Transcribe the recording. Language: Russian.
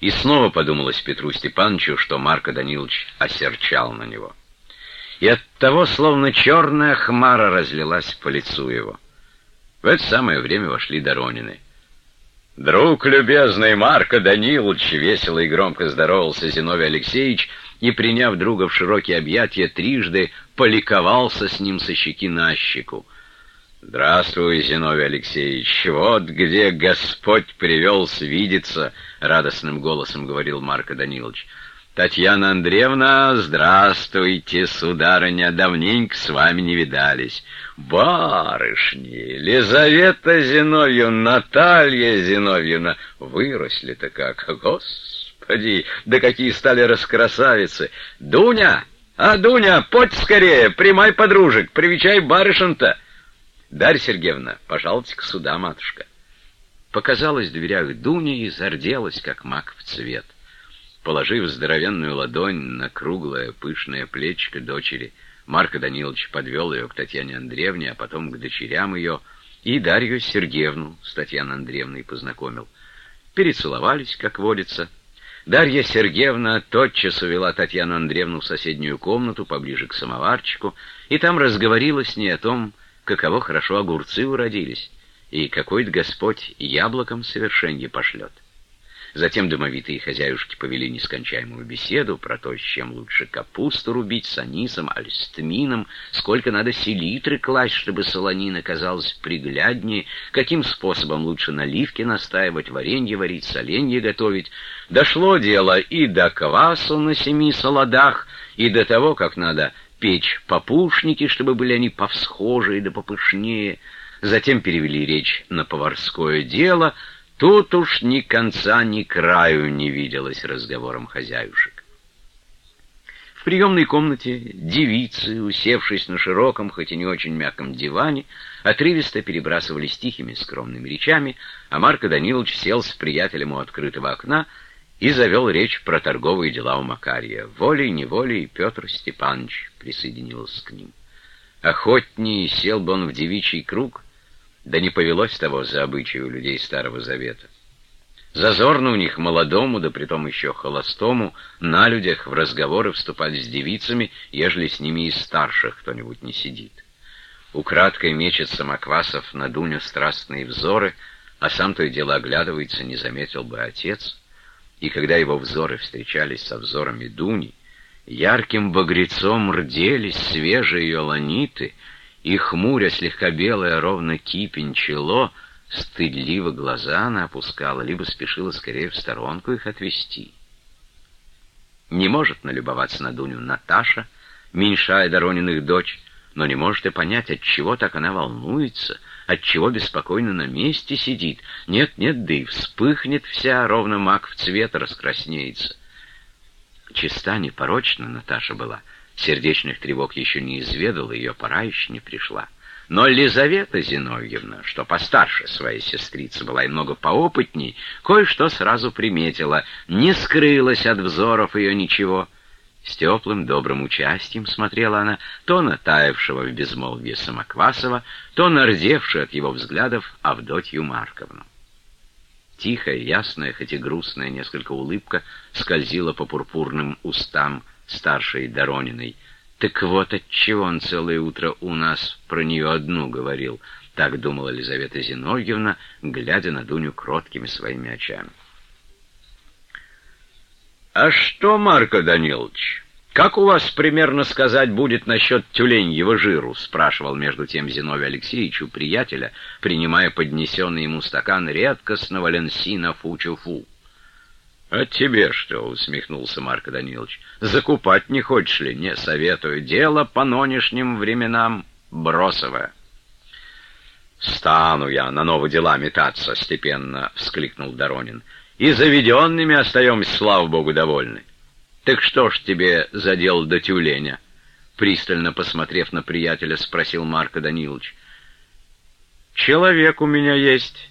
И снова подумалось Петру Степановичу, что Марко Данилович осерчал на него. И оттого словно черная хмара разлилась по лицу его. В это самое время вошли Доронины. «Друг любезный Марко Данилович!» — весело и громко здоровался Зиновий Алексеевич и, приняв друга в широкие объятия, трижды поликовался с ним со щеки на щеку. «Здравствуй, Зиновий Алексеевич! Вот где Господь привел свидеться!» — радостным голосом говорил Марко Данилович. «Татьяна Андреевна, здравствуйте, сударыня, давненько с вами не видались. Барышни, Лизавета Зиновьевна, Наталья Зиновьевна, выросли-то как, господи, да какие стали раскрасавицы! Дуня, а, Дуня, подь скорее, примай подружек, привечай барышен-то!» Дарья Сергеевна, пожалуйте-ка сюда, матушка. Показалась в дверях Дуня и зарделась, как мак в цвет. Положив здоровенную ладонь на круглое пышное плечико дочери, Марко Данилович подвел ее к Татьяне Андреевне, а потом к дочерям ее, и Дарью Сергеевну с Татьяной Андреевной познакомил. Перецеловались, как водится. Дарья Сергеевна тотчас увела Татьяну Андреевну в соседнюю комнату, поближе к самоварчику, и там разговорила с ней о том, каково хорошо огурцы уродились, и какой-то Господь яблоком совершенье пошлет. Затем домовитые хозяюшки повели нескончаемую беседу про то, с чем лучше капусту рубить, с анисом, аль с тмином, сколько надо селитры класть, чтобы солонина казалась пригляднее, каким способом лучше наливки настаивать, варенье варить, соленье готовить. Дошло дело и до квасу на семи солодах, и до того, как надо печь попушники, чтобы были они повсхожие да попышнее. Затем перевели речь на поварское дело. Тут уж ни конца, ни краю не виделось разговором хозяюшек. В приемной комнате девицы, усевшись на широком, хоть и не очень мягком диване, отрывисто перебрасывались тихими скромными речами, а Марко Данилович сел с приятелем у открытого окна и завел речь про торговые дела у Макария. Волей-неволей Петр Степанович присоединился к ним. Охотнее сел бы он в девичий круг, да не повелось того за обычай у людей Старого Завета. Зазорно у них молодому, да притом еще холостому, на людях в разговоры вступать с девицами, ежели с ними из старших кто-нибудь не сидит. Украдкой мечет Самоквасов на Дуню страстные взоры, а сам то и дело оглядывается, не заметил бы отец — и когда его взоры встречались со взорами Дуни, ярким багрецом рделись свежие ее ланиты, и, хмуря слегка белое, ровно кипень чело, стыдливо глаза она опускала, либо спешила скорее в сторонку их отвести. Не может налюбоваться на Дуню Наташа, меньшая Дорониных дочь, но не может и понять, от чего так она волнуется — отчего беспокойно на месте сидит. Нет, нет, да и вспыхнет вся, ровно мак в цвет раскраснеется. Чиста, непорочна Наташа была. Сердечных тревог еще не изведала, ее пора еще не пришла. Но Лизавета Зиновьевна, что постарше своей сестрицы была и много поопытней, кое-что сразу приметила, не скрылась от взоров ее ничего — с теплым, добрым участием смотрела она то на таявшего в безмолвии Самоквасова, то на рдевшую от его взглядов Авдотью Марковну. Тихая, ясная, хоть и грустная несколько улыбка скользила по пурпурным устам старшей Дорониной. «Так вот отчего он целое утро у нас про нее одну говорил», — так думала Елизавета Зиновьевна, глядя на Дуню кроткими своими очами. «А что, Марко Данилович, как у вас, примерно сказать, будет насчет тюленьего жиру?» — спрашивал между тем Зиновий Алексеевич у приятеля, принимая поднесенный ему стакан редкостного ленсина фу-чу-фу. «А тебе что?» — усмехнулся Марко Данилович. «Закупать не хочешь ли? Не советую. Дело по нынешним временам бросовое». «Стану я на новые дела метаться», — степенно вскликнул Доронин. И заведенными остаемся, слава богу, довольны. Так что ж тебе задел до тюленя? Пристально посмотрев на приятеля, спросил Марко Данилович. Человек у меня есть,